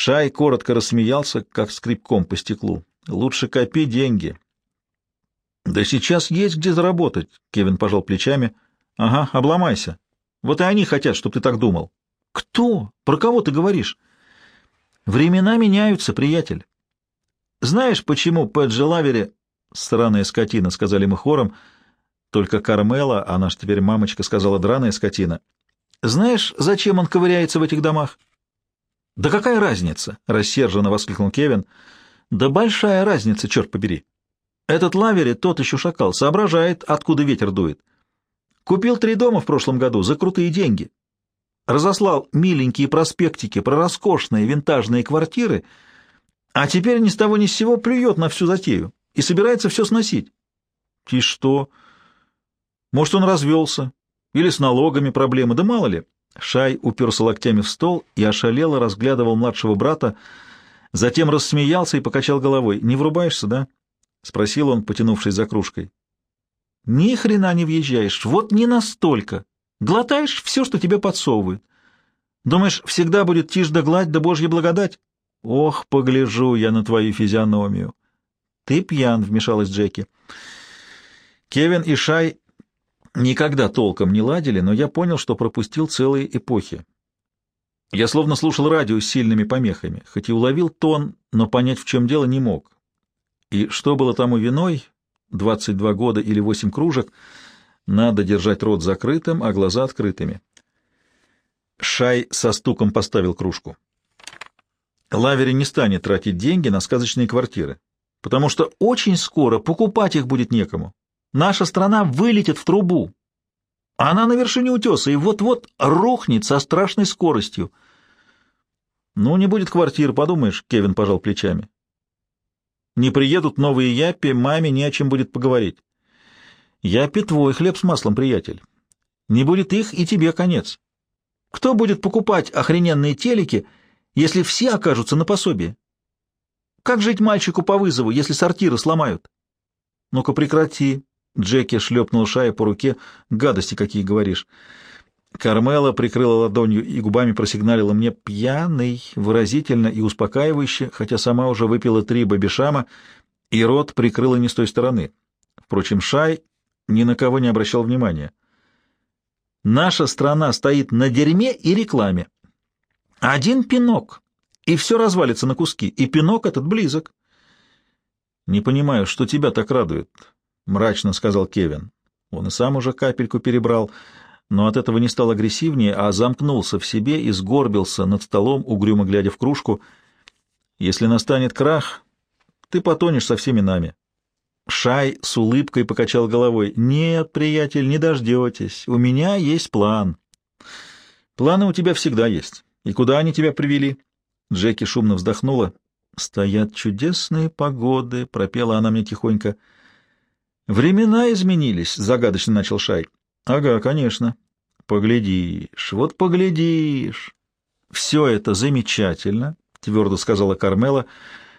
Шай коротко рассмеялся, как скрипком по стеклу. «Лучше копи деньги». «Да сейчас есть где заработать», — Кевин пожал плечами. «Ага, обломайся. Вот и они хотят, чтобы ты так думал». «Кто? Про кого ты говоришь?» «Времена меняются, приятель. Знаешь, почему Пэджи Лавери...» «Сраная скотина», — сказали мы хором. Только Кармела, а наша теперь мамочка, сказала «драная скотина». «Знаешь, зачем он ковыряется в этих домах?» «Да какая разница?» — рассерженно воскликнул Кевин. «Да большая разница, черт побери. Этот Лавери, тот еще шакал, соображает, откуда ветер дует. Купил три дома в прошлом году за крутые деньги. Разослал миленькие проспектики про роскошные винтажные квартиры, а теперь ни с того ни с сего плюет на всю затею и собирается все сносить. И что? Может, он развелся? Или с налогами проблемы? Да мало ли. Шай уперся локтями в стол и ошалело разглядывал младшего брата, затем рассмеялся и покачал головой. «Не врубаешься, да?» — спросил он, потянувшись за кружкой. «Ни хрена не въезжаешь, вот не настолько. Глотаешь все, что тебе подсовывают. Думаешь, всегда будет тишь да гладь да божья благодать? Ох, погляжу я на твою физиономию!» «Ты пьян», — вмешалась Джеки. Кевин и Шай никогда толком не ладили, но я понял, что пропустил целые эпохи. Я словно слушал радио с сильными помехами, хоть и уловил тон, но понять, в чем дело, не мог. И что было тому виной, 22 года или 8 кружек, надо держать рот закрытым, а глаза открытыми. Шай со стуком поставил кружку. Лавери не станет тратить деньги на сказочные квартиры, потому что очень скоро покупать их будет некому. Наша страна вылетит в трубу. Она на вершине утеса и вот-вот рухнет со страшной скоростью. Ну, не будет квартир, подумаешь, Кевин пожал плечами. Не приедут новые япи, маме не о чем будет поговорить. Япи твой хлеб с маслом, приятель. Не будет их, и тебе конец. Кто будет покупать охрененные телеки, если все окажутся на пособии? Как жить мальчику по вызову, если сортиры сломают? Ну-ка прекрати, Джеки шлепнул Шая по руке. «Гадости какие говоришь!» Кармела прикрыла ладонью и губами просигналила мне «пьяный», выразительно и успокаивающе, хотя сама уже выпила три бабишама, и рот прикрыла не с той стороны. Впрочем, Шай ни на кого не обращал внимания. «Наша страна стоит на дерьме и рекламе. Один пинок, и все развалится на куски, и пинок этот близок». «Не понимаю, что тебя так радует?» Мрачно сказал Кевин. Он и сам уже капельку перебрал, но от этого не стал агрессивнее, а замкнулся в себе и сгорбился над столом, угрюмо глядя в кружку. Если настанет крах, ты потонешь со всеми нами. Шай с улыбкой покачал головой. «Нет, приятель, не дождетесь. У меня есть план». «Планы у тебя всегда есть. И куда они тебя привели?» Джеки шумно вздохнула. «Стоят чудесные погоды», — пропела она мне тихонько. «Времена изменились», — загадочно начал Шай. «Ага, конечно. Поглядишь, вот поглядишь». «Все это замечательно», — твердо сказала Кармела,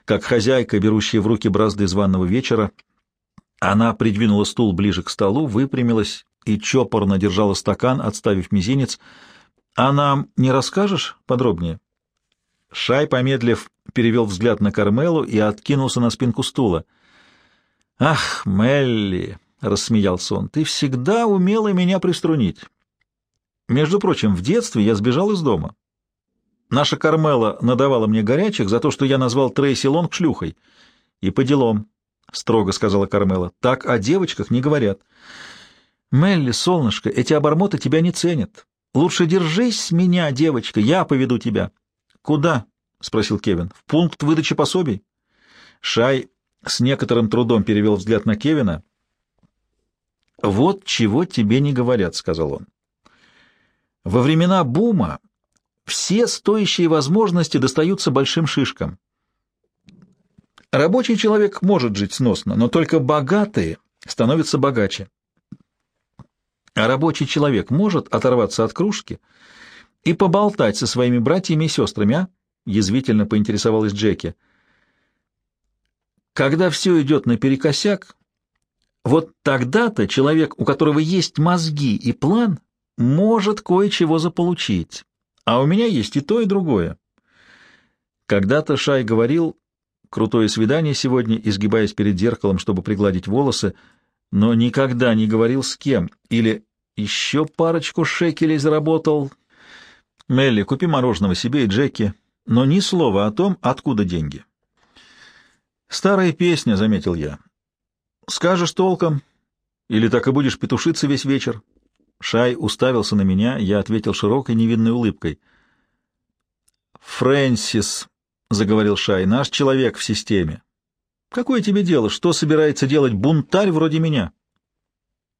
как хозяйка, берущая в руки бразды званого вечера. Она придвинула стул ближе к столу, выпрямилась и чопорно держала стакан, отставив мизинец. «А нам не расскажешь подробнее?» Шай, помедлив, перевел взгляд на Кармелу и откинулся на спинку стула — «Ах, Мелли!» — рассмеялся он. «Ты всегда умела меня приструнить. Между прочим, в детстве я сбежал из дома. Наша Кармела надавала мне горячих за то, что я назвал Трейси Лонг шлюхой. И по делам, — строго сказала Кармела, — так о девочках не говорят. Мелли, солнышко, эти обормоты тебя не ценят. Лучше держись меня, девочка, я поведу тебя. — Куда? — спросил Кевин. — В пункт выдачи пособий. Шай с некоторым трудом перевел взгляд на Кевина. «Вот чего тебе не говорят», — сказал он. «Во времена бума все стоящие возможности достаются большим шишкам. Рабочий человек может жить сносно, но только богатые становятся богаче. А рабочий человек может оторваться от кружки и поболтать со своими братьями и сестрами, а?» — язвительно поинтересовалась Джеки. — когда все идет наперекосяк, вот тогда-то человек, у которого есть мозги и план, может кое-чего заполучить. А у меня есть и то, и другое. Когда-то Шай говорил, крутое свидание сегодня, изгибаясь перед зеркалом, чтобы пригладить волосы, но никогда не говорил с кем, или еще парочку шекелей заработал. Мелли, купи мороженого себе и Джеки, но ни слова о том, откуда деньги. Старая песня, — заметил я. Скажешь толком, или так и будешь петушиться весь вечер? Шай уставился на меня, я ответил широкой невинной улыбкой. «Фрэнсис», — заговорил Шай, — «наш человек в системе. Какое тебе дело, что собирается делать бунтарь вроде меня?»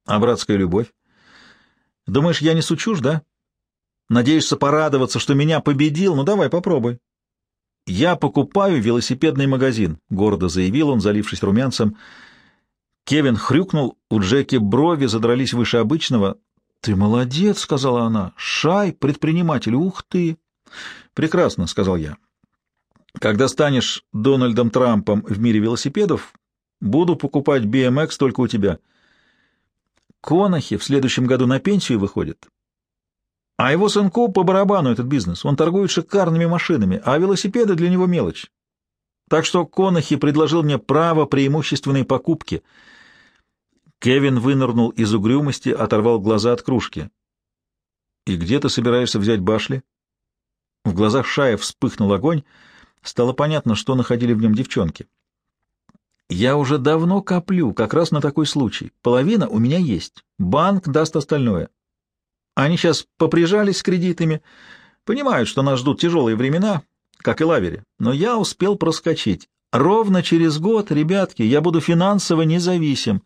«А братская любовь? Думаешь, я не сучушь, да? Надеешься порадоваться, что меня победил? Ну, давай, попробуй». «Я покупаю велосипедный магазин», — гордо заявил он, залившись румянцем. Кевин хрюкнул, у Джеки брови задрались выше обычного. «Ты молодец», — сказала она. «Шай, предприниматель, ух ты!» «Прекрасно», — сказал я. «Когда станешь Дональдом Трампом в мире велосипедов, буду покупать BMX только у тебя». Конахи в следующем году на пенсию выходит. А его сынку по барабану этот бизнес. Он торгует шикарными машинами, а велосипеды для него мелочь. Так что Конахи предложил мне право преимущественной покупки — Кевин вынырнул из угрюмости, оторвал глаза от кружки. «И где ты собираешься взять башли?» В глазах Шая вспыхнул огонь. Стало понятно, что находили в нем девчонки. «Я уже давно коплю, как раз на такой случай. Половина у меня есть. Банк даст остальное. Они сейчас поприжались с кредитами, понимают, что нас ждут тяжелые времена, как и лавери. Но я успел проскочить. Ровно через год, ребятки, я буду финансово независим».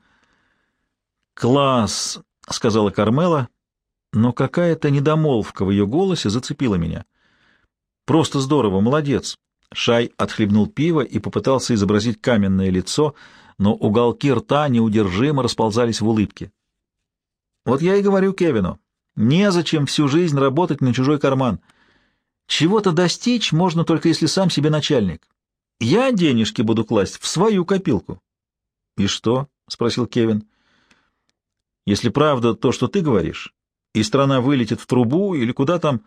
«Класс!» — сказала Кармела, но какая-то недомолвка в ее голосе зацепила меня. «Просто здорово, молодец!» Шай отхлебнул пиво и попытался изобразить каменное лицо, но уголки рта неудержимо расползались в улыбке. «Вот я и говорю Кевину, незачем всю жизнь работать на чужой карман. Чего-то достичь можно только если сам себе начальник. Я денежки буду класть в свою копилку». «И что?» — спросил Кевин. Если правда то, что ты говоришь, и страна вылетит в трубу или куда там,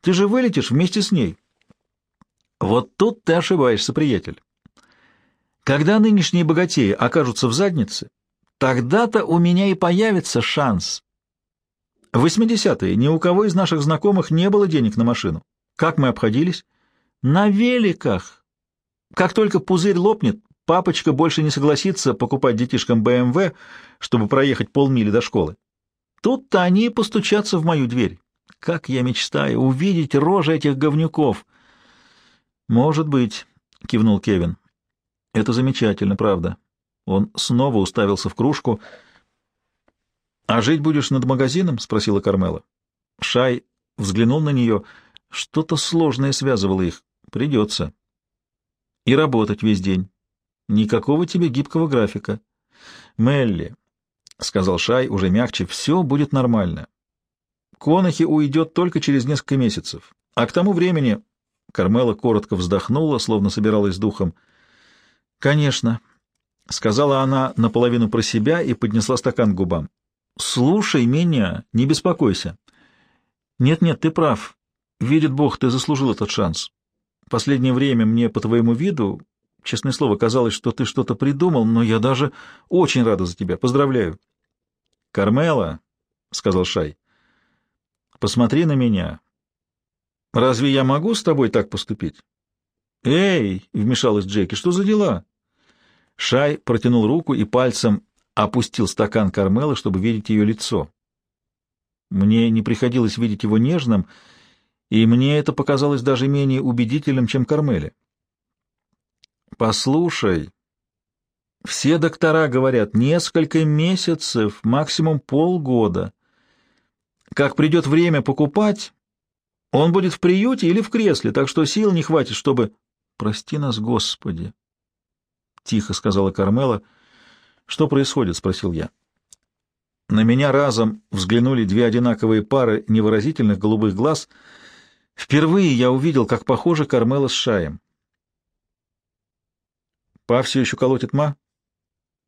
ты же вылетишь вместе с ней. Вот тут ты ошибаешься, приятель. Когда нынешние богатеи окажутся в заднице, тогда-то у меня и появится шанс. В 80-е ни у кого из наших знакомых не было денег на машину. Как мы обходились? На великах. Как только пузырь лопнет, Папочка больше не согласится покупать детишкам БМВ, чтобы проехать полмили до школы. Тут-то они постучатся в мою дверь. Как я мечтаю увидеть рожи этих говнюков. Может быть, кивнул Кевин. Это замечательно, правда. Он снова уставился в кружку. А жить будешь над магазином? спросила Кармела. Шай взглянул на нее. Что-то сложное связывало их. Придется. И работать весь день. Никакого тебе гибкого графика. Мелли, — сказал Шай уже мягче, — все будет нормально. Конахи уйдет только через несколько месяцев. А к тому времени... Кармела коротко вздохнула, словно собиралась духом. — Конечно, — сказала она наполовину про себя и поднесла стакан к губам. — Слушай меня, не беспокойся. Нет-нет, ты прав. Видит Бог, ты заслужил этот шанс. Последнее время мне по твоему виду Честное слово, казалось, что ты что-то придумал, но я даже очень рада за тебя. Поздравляю. — Кармела, — сказал Шай, — посмотри на меня. Разве я могу с тобой так поступить? — Эй, — вмешалась Джеки, — что за дела? Шай протянул руку и пальцем опустил стакан Кармелы, чтобы видеть ее лицо. Мне не приходилось видеть его нежным, и мне это показалось даже менее убедительным, чем Кармеле. Послушай, все доктора говорят несколько месяцев, максимум полгода. Как придет время покупать, он будет в приюте или в кресле, так что сил не хватит, чтобы... Прости нас, Господи! Тихо сказала Кармела. Что происходит? Спросил я. На меня разом взглянули две одинаковые пары невыразительных голубых глаз. Впервые я увидел, как похожа Кармела с Шаем. Па все еще колотит ма.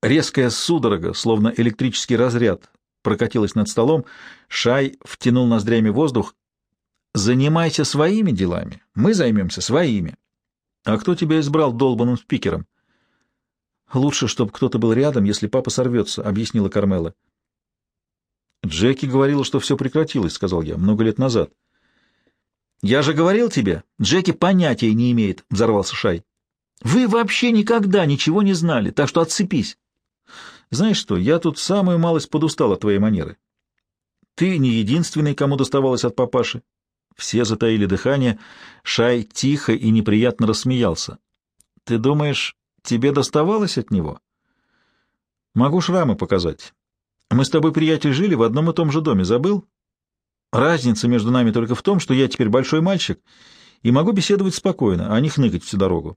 Резкая судорога, словно электрический разряд, прокатилась над столом. Шай втянул ноздрями воздух. «Занимайся своими делами, мы займемся своими». А кто тебя избрал долбаным спикером? Лучше, чтобы кто-то был рядом, если папа сорвется, — объяснила Кармела. Джеки говорила, что все прекратилось, — сказал я, — много лет назад. Я же говорил тебе, Джеки понятия не имеет, — взорвался Шай. Вы вообще никогда ничего не знали, так что отцепись. Знаешь что, я тут самую малость подустал от твоей манеры. Ты не единственный, кому доставалось от папаши. Все затаили дыхание. Шай тихо и неприятно рассмеялся. Ты думаешь, тебе доставалось от него? Могу шрамы показать. Мы с тобой, приятель, жили в одном и том же доме, забыл? Разница между нами только в том, что я теперь большой мальчик и могу беседовать спокойно, а не хныкать всю дорогу.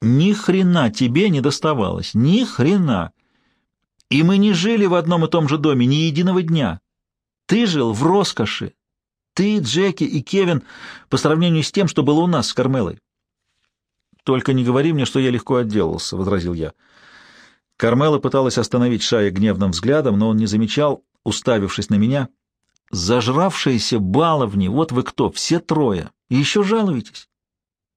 Ни хрена тебе не доставалось, ни хрена. И мы не жили в одном и том же доме ни единого дня. Ты жил в роскоши. Ты, Джеки и Кевин по сравнению с тем, что было у нас с Кармелой. Только не говори мне, что я легко отделался, — возразил я. Кармела пыталась остановить Шая гневным взглядом, но он не замечал, уставившись на меня. Зажравшиеся баловни, вот вы кто, все трое, и еще жалуетесь.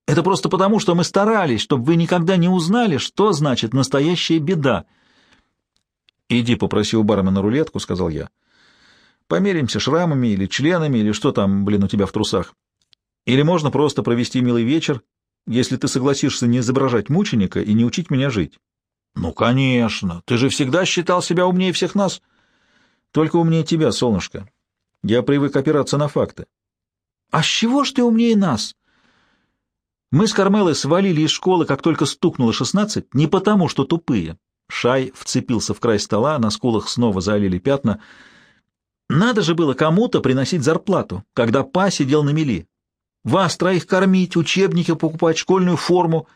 Это просто потому, что мы старались, чтобы вы никогда не узнали, что значит настоящая беда. «Иди попроси у бармена рулетку», — сказал я. «Померимся шрамами или членами, или что там, блин, у тебя в трусах. Или можно просто провести милый вечер, если ты согласишься не изображать мученика и не учить меня жить». «Ну, конечно. Ты же всегда считал себя умнее всех нас». «Только умнее тебя, солнышко. Я привык опираться на факты». «А с чего ж ты умнее нас?» Мы с Кармелой свалили из школы, как только стукнуло шестнадцать, не потому, что тупые. Шай вцепился в край стола, на скулах снова залили пятна. Надо же было кому-то приносить зарплату, когда па сидел на мели. Вас троих кормить, учебники покупать, школьную форму.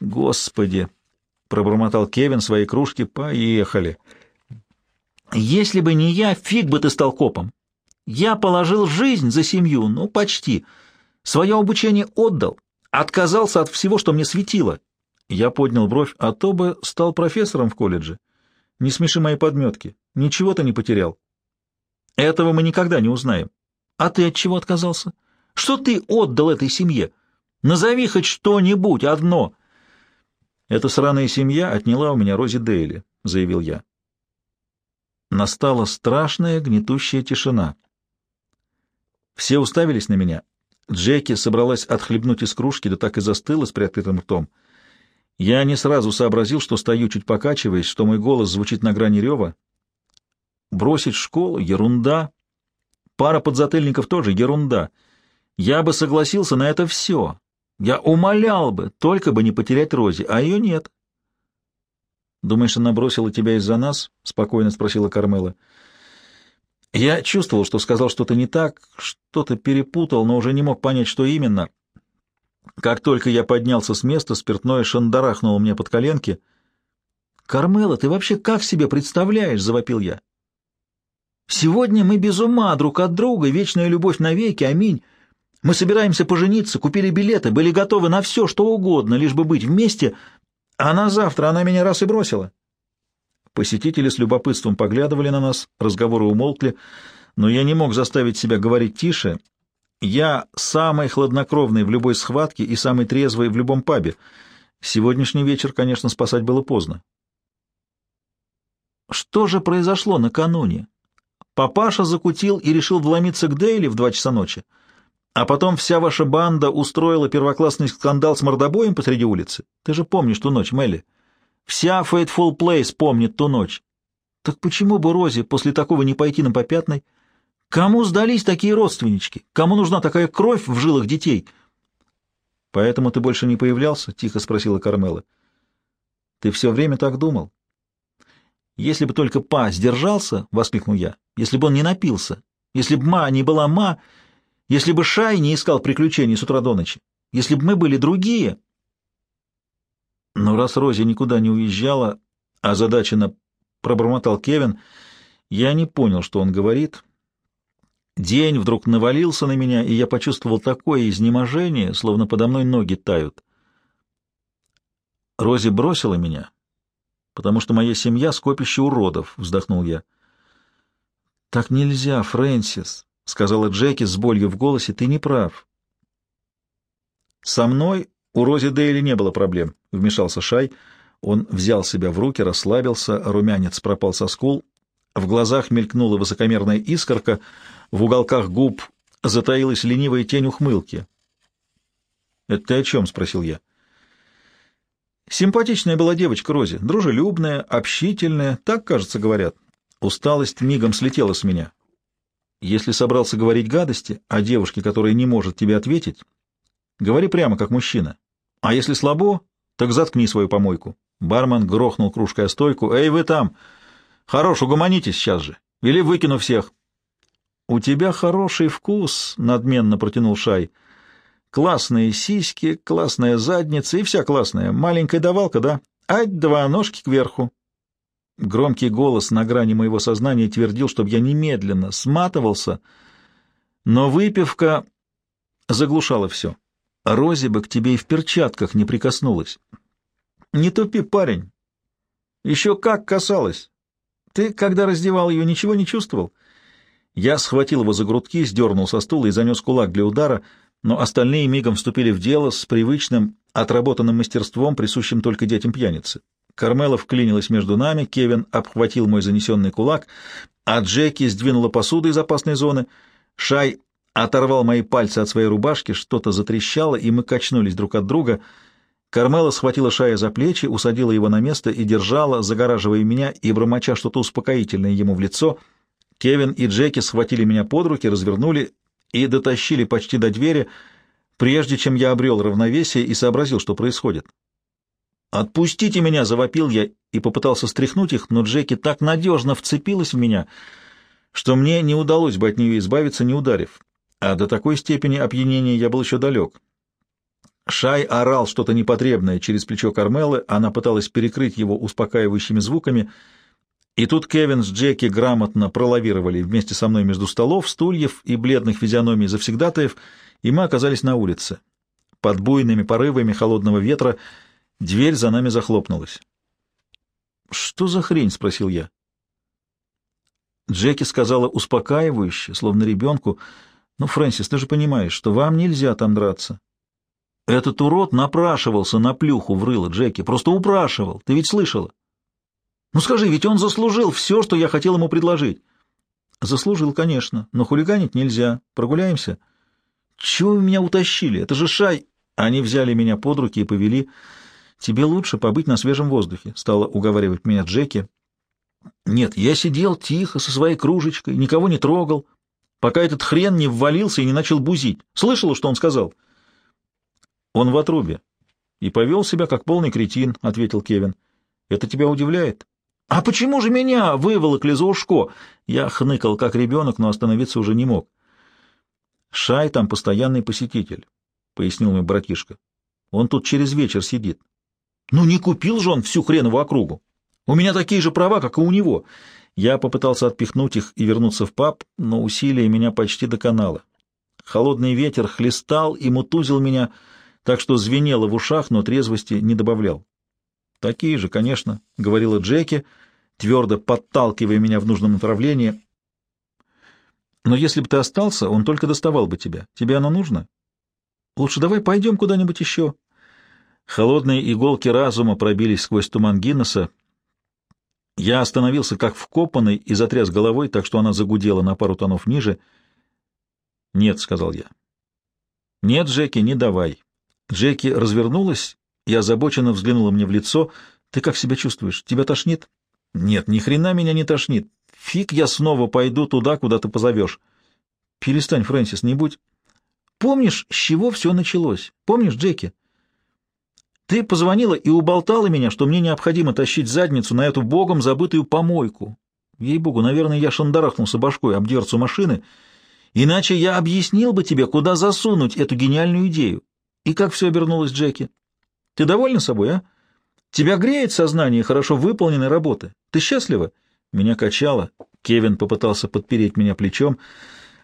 Господи! — пробормотал Кевин своей кружки. Поехали. Если бы не я, фиг бы ты стал копом. Я положил жизнь за семью, ну, почти. Свое обучение отдал, Отказался от всего, что мне светило. Я поднял бровь, а то бы стал профессором в колледже. Не смеши мои подметки. Ничего ты не потерял. Этого мы никогда не узнаем. А ты от чего отказался? Что ты отдал этой семье? Назови хоть что-нибудь, одно. Эта сраная семья отняла у меня Рози Дейли, — заявил я. Настала страшная гнетущая тишина. Все уставились на меня, Джеки собралась отхлебнуть из кружки, да так и застыла с приоткрытым ртом. Я не сразу сообразил, что стою чуть покачиваясь, что мой голос звучит на грани рева. Бросить школу — ерунда. Пара подзатыльников тоже ерунда. Я бы согласился на это все. Я умолял бы, только бы не потерять Рози, а ее нет. «Думаешь, она бросила тебя из-за нас?» — спокойно спросила Кармела. Я чувствовал, что сказал что-то не так, что-то перепутал, но уже не мог понять, что именно. Как только я поднялся с места, спиртное шандарахнуло мне под коленки. «Кармела, ты вообще как себе представляешь?» — завопил я. «Сегодня мы без ума друг от друга, вечная любовь навеки, аминь. Мы собираемся пожениться, купили билеты, были готовы на все, что угодно, лишь бы быть вместе, а на завтра она меня раз и бросила». Посетители с любопытством поглядывали на нас, разговоры умолкли, но я не мог заставить себя говорить тише. Я самый хладнокровный в любой схватке и самый трезвый в любом пабе. Сегодняшний вечер, конечно, спасать было поздно. Что же произошло накануне? Папаша закутил и решил вломиться к Дейли в два часа ночи, а потом вся ваша банда устроила первоклассный скандал с мордобоем посреди улицы. Ты же помнишь ту ночь, Мелли? Вся Фейтфул Плейс помнит ту ночь. Так почему бы Розе после такого не пойти на попятный? Кому сдались такие родственнички? Кому нужна такая кровь в жилах детей? — Поэтому ты больше не появлялся? — тихо спросила Кармела. — Ты все время так думал? — Если бы только Па сдержался, — воскликнул я, — если бы он не напился, если бы Ма не была Ма, если бы Шай не искал приключений с утра до ночи, если бы мы были другие... Но раз Рози никуда не уезжала, а задаченно пробормотал Кевин, я не понял, что он говорит. День вдруг навалился на меня, и я почувствовал такое изнеможение, словно подо мной ноги тают. Рози бросила меня, потому что моя семья — скопище уродов, — вздохнул я. — Так нельзя, Фрэнсис, — сказала Джеки с болью в голосе, — ты не прав. Со мной У Рози Дейли не было проблем, — вмешался Шай. Он взял себя в руки, расслабился, румянец пропал со скул, в глазах мелькнула высокомерная искорка, в уголках губ затаилась ленивая тень ухмылки. — Это ты о чем? — спросил я. Симпатичная была девочка Рози, дружелюбная, общительная, так, кажется, говорят. Усталость мигом слетела с меня. Если собрался говорить гадости о девушке, которая не может тебе ответить, говори прямо, как мужчина. А если слабо, так заткни свою помойку. Бармен грохнул кружкой о стойку. «Эй, вы там! Хорош, угомонитесь сейчас же! Или выкину всех!» «У тебя хороший вкус», — надменно протянул Шай. «Классные сиськи, классная задница и вся классная. Маленькая давалка, да? Ать, два ножки кверху». Громкий голос на грани моего сознания твердил, чтобы я немедленно сматывался, но выпивка заглушала все. Рози бы к тебе и в перчатках не прикоснулась. «Не тупи, парень. Еще как касалась. Ты, когда раздевал ее, ничего не чувствовал?» Я схватил его за грудки, сдернул со стула и занес кулак для удара, но остальные мигом вступили в дело с привычным, отработанным мастерством, присущим только детям пьяницы. Кармела вклинилась между нами, Кевин обхватил мой занесенный кулак, а Джеки сдвинула посуду из опасной зоны. Шай оторвал мои пальцы от своей рубашки, что-то затрещало, и мы качнулись друг от друга. Кармела схватила Шая за плечи, усадила его на место и держала, загораживая меня и бормоча что-то успокоительное ему в лицо — Кевин и Джеки схватили меня под руки, развернули и дотащили почти до двери, прежде чем я обрел равновесие и сообразил, что происходит. «Отпустите меня!» — завопил я и попытался стряхнуть их, но Джеки так надежно вцепилась в меня, что мне не удалось бы от нее избавиться, не ударив. А до такой степени опьянения я был еще далек. Шай орал что-то непотребное через плечо Кармелы, она пыталась перекрыть его успокаивающими звуками — и тут Кевин с Джеки грамотно пролавировали вместе со мной между столов, стульев и бледных физиономий завсегдатаев, и мы оказались на улице. Под буйными порывами холодного ветра дверь за нами захлопнулась. «Что за хрень?» — спросил я. Джеки сказала успокаивающе, словно ребенку, «Ну, Фрэнсис, ты же понимаешь, что вам нельзя там драться». «Этот урод напрашивался на плюху в рыло, Джеки, просто упрашивал, ты ведь слышала?» Ну скажи, ведь он заслужил все, что я хотел ему предложить. Заслужил, конечно, но хулиганить нельзя. Прогуляемся? Чего вы меня утащили? Это же шай. Они взяли меня под руки и повели. Тебе лучше побыть на свежем воздухе, стала уговаривать меня Джеки. Нет, я сидел тихо со своей кружечкой, никого не трогал, пока этот хрен не ввалился и не начал бузить. Слышала, что он сказал? Он в отрубе и повел себя как полный кретин, ответил Кевин. Это тебя удивляет? «А почему же меня выволокли за ушко?» Я хныкал, как ребенок, но остановиться уже не мог. «Шай там постоянный посетитель», — пояснил мой братишка. «Он тут через вечер сидит». «Ну не купил же он всю хренову округу. У меня такие же права, как и у него». Я попытался отпихнуть их и вернуться в паб, но усилие меня почти доконало. Холодный ветер хлестал и мутузил меня, так что звенело в ушах, но трезвости не добавлял. «Такие же, конечно», — говорила Джеки, твердо подталкивая меня в нужном направлении. «Но если бы ты остался, он только доставал бы тебя. Тебе оно нужно? Лучше давай пойдем куда-нибудь еще». Холодные иголки разума пробились сквозь туман Гиннесса. Я остановился как вкопанный и затряс головой, так что она загудела на пару тонов ниже. «Нет», — сказал я. «Нет, Джеки, не давай». Джеки развернулась и озабоченно взглянула мне в лицо. «Ты как себя чувствуешь? Тебя тошнит?» «Нет, ни хрена меня не тошнит. Фиг я снова пойду туда, куда ты позовешь». «Перестань, Фрэнсис, не будь...» «Помнишь, с чего все началось? Помнишь, Джеки?» «Ты позвонила и уболтала меня, что мне необходимо тащить задницу на эту богом забытую помойку. Ей-богу, наверное, я шандарахнулся башкой об дверцу машины, иначе я объяснил бы тебе, куда засунуть эту гениальную идею. И как все обернулось, Джеки?» Ты довольна собой, а? Тебя греет сознание хорошо выполненной работы. Ты счастлива?» Меня качало. Кевин попытался подпереть меня плечом,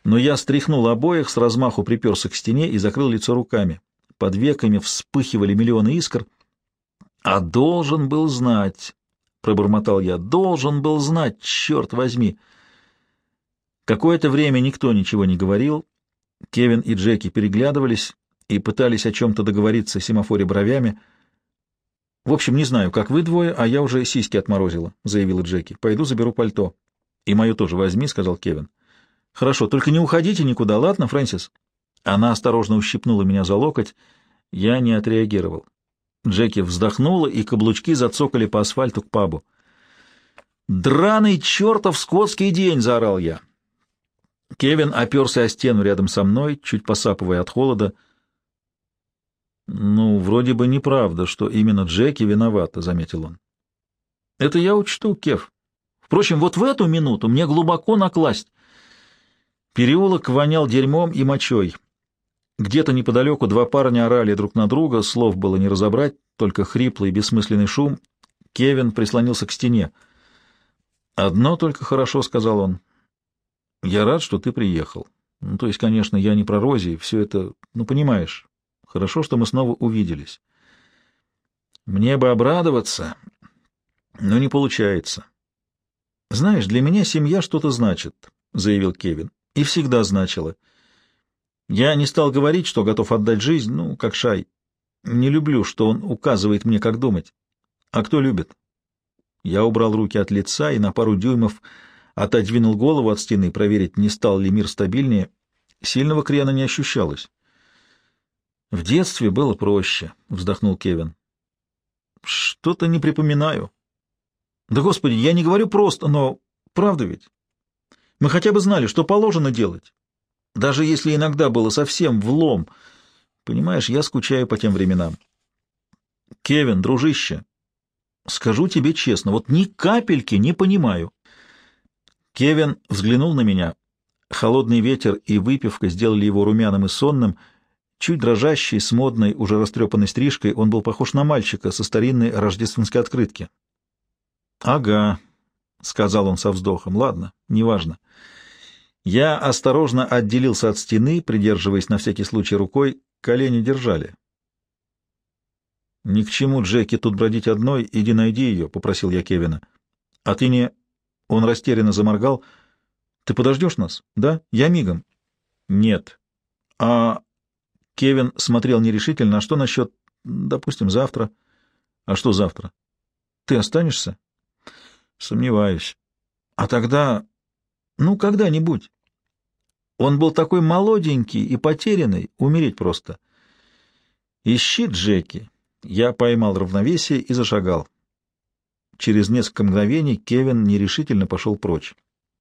но я стряхнул обоих, с размаху приперся к стене и закрыл лицо руками. Под веками вспыхивали миллионы искр. «А должен был знать!» — пробормотал я. «Должен был знать, черт возьми!» Какое-то время никто ничего не говорил. Кевин и Джеки переглядывались, и пытались о чем-то договориться семафоре бровями. «В общем, не знаю, как вы двое, а я уже сиськи отморозила», — заявила Джеки. «Пойду заберу пальто». «И мое тоже возьми», — сказал Кевин. «Хорошо, только не уходите никуда, ладно, Фрэнсис?» Она осторожно ущипнула меня за локоть. Я не отреагировал. Джеки вздохнула, и каблучки зацокали по асфальту к пабу. «Драный чертов скотский день!» — заорал я. Кевин оперся о стену рядом со мной, чуть посапывая от холода. «Ну, вроде бы неправда, что именно Джеки виновата», — заметил он. «Это я учту, Кев. Впрочем, вот в эту минуту мне глубоко накласть». Переулок вонял дерьмом и мочой. Где-то неподалеку два парня орали друг на друга, слов было не разобрать, только хриплый бессмысленный шум. Кевин прислонился к стене. «Одно только хорошо», — сказал он. «Я рад, что ты приехал. Ну, то есть, конечно, я не про Рози, все это, ну, понимаешь. Хорошо, что мы снова увиделись. Мне бы обрадоваться, но не получается. Знаешь, для меня семья что-то значит», — заявил Кевин. «И всегда значила». Я не стал говорить, что готов отдать жизнь, ну, как Шай. Не люблю, что он указывает мне, как думать. А кто любит? Я убрал руки от лица и на пару дюймов отодвинул голову от стены, проверить, не стал ли мир стабильнее. Сильного крена не ощущалось. В детстве было проще, — вздохнул Кевин. Что-то не припоминаю. Да, господи, я не говорю просто, но правда ведь? Мы хотя бы знали, что положено делать. Даже если иногда было совсем влом. Понимаешь, я скучаю по тем временам. Кевин, дружище, скажу тебе честно, вот ни капельки не понимаю. Кевин взглянул на меня. Холодный ветер и выпивка сделали его румяным и сонным. Чуть дрожащий, с модной, уже растрепанной стрижкой, он был похож на мальчика со старинной рождественской открытки. — Ага, — сказал он со вздохом, — ладно, неважно. — я осторожно отделился от стены, придерживаясь на всякий случай рукой, колени держали. — Ни к чему, Джеки, тут бродить одной, иди найди ее, — попросил я Кевина. — А ты не... Он растерянно заморгал. — Ты подождешь нас? — Да, я мигом. — Нет. — А... Кевин смотрел нерешительно. А что насчет, допустим, завтра? — А что завтра? — Ты останешься? — Сомневаюсь. — А тогда... Ну, когда-нибудь. Он был такой молоденький и потерянный, умереть просто. Ищи Джеки. Я поймал равновесие и зашагал. Через несколько мгновений Кевин нерешительно пошел прочь.